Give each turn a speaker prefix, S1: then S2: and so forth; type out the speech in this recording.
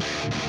S1: we